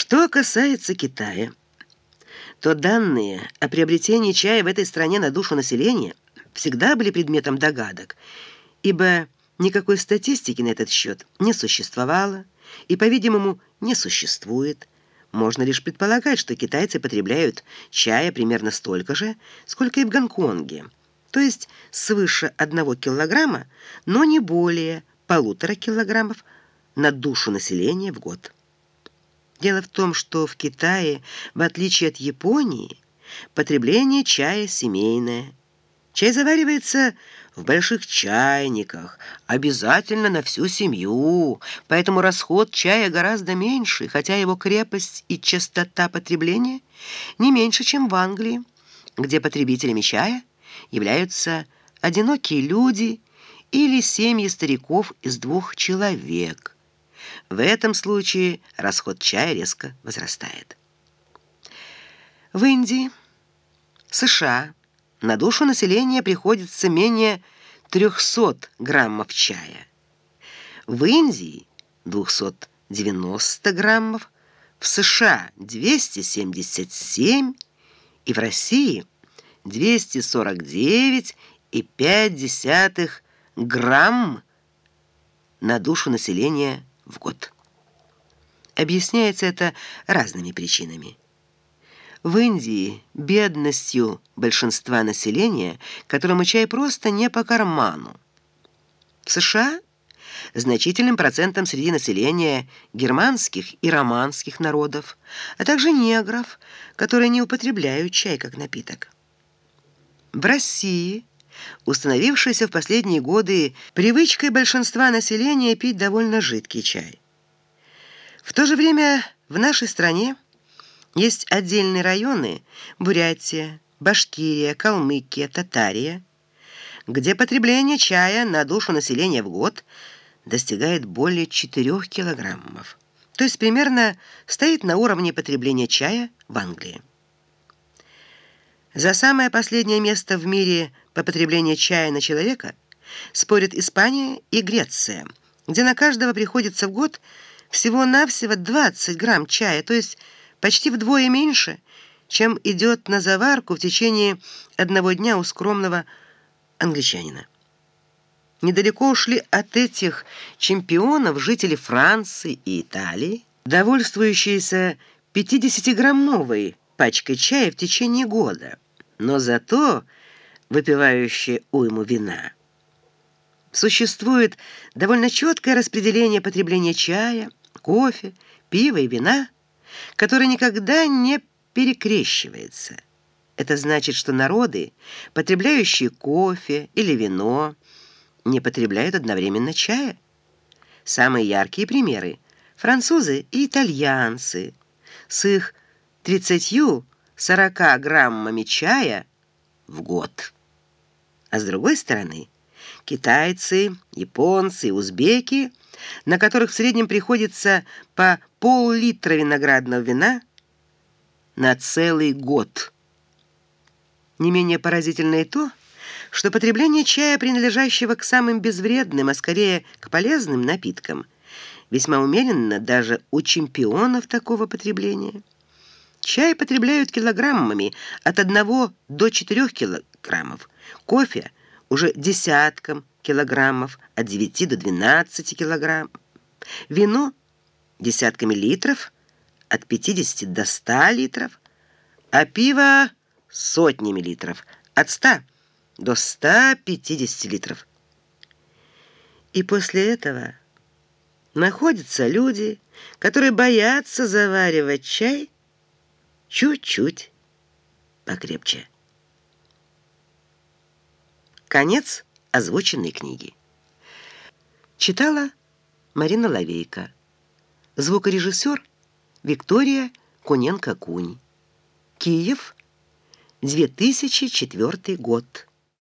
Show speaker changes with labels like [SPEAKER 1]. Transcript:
[SPEAKER 1] Что касается Китая, то данные о приобретении чая в этой стране на душу населения всегда были предметом догадок, ибо никакой статистики на этот счет не существовало и, по-видимому, не существует. Можно лишь предполагать, что китайцы потребляют чая примерно столько же, сколько и в Гонконге, то есть свыше одного килограмма, но не более полутора килограммов на душу населения в год. Дело в том, что в Китае, в отличие от Японии, потребление чая семейное. Чай заваривается в больших чайниках, обязательно на всю семью, поэтому расход чая гораздо меньше, хотя его крепость и частота потребления не меньше, чем в Англии, где потребителями чая являются одинокие люди или семьи стариков из двух человек – в этом случае расход чая резко возрастает. В Индии, США на душу населения приходится менее 300 граммов чая. В Индии 290 граммов, в США 277 и в России 249,5 грамм на душу населения в год. Объясняется это разными причинами. В Индии бедностью большинства населения, которому чай просто не по карману. В США значительным процентом среди населения германских и романских народов, а также негров, которые не употребляют чай как напиток. В России установившейся в последние годы привычкой большинства населения пить довольно жидкий чай. В то же время в нашей стране есть отдельные районы Бурятия, Башкирия, Калмыкия, Татария, где потребление чая на душу населения в год достигает более 4 килограммов, то есть примерно стоит на уровне потребления чая в Англии. За самое последнее место в мире по потреблению чая на человека спорят Испания и Греция, где на каждого приходится в год всего-навсего 20 грамм чая, то есть почти вдвое меньше, чем идет на заварку в течение одного дня у скромного англичанина. Недалеко ушли от этих чемпионов жители Франции и Италии, довольствующиеся 50-граммовой пачкой чая в течение года, но зато выпивающие уйму вина. Существует довольно четкое распределение потребления чая, кофе, пива и вина, которое никогда не перекрещивается. Это значит, что народы, потребляющие кофе или вино, не потребляют одновременно чая. Самые яркие примеры – французы и итальянцы с их 30-40 граммами чая в год. А с другой стороны, китайцы, японцы узбеки, на которых в среднем приходится по пол-литра виноградного вина на целый год. Не менее поразительно и то, что потребление чая, принадлежащего к самым безвредным, а скорее к полезным напиткам, весьма умеренно даже у чемпионов такого потребления. Чай потребляют килограммами от 1 до 4 килограммов, кофе уже десятком килограммов, от 9 до 12 килограмм, вино десятками литров, от 50 до 100 литров, а пиво сотнями литров, от 100 до 150 литров. И после этого находятся люди, которые боятся заваривать чай, чуть-чуть покрепче. Конец озвученной книги. Читала Марина Лавейка. Звукорежиссер Виктория Куненко-Кунь. Киев, 2004 год.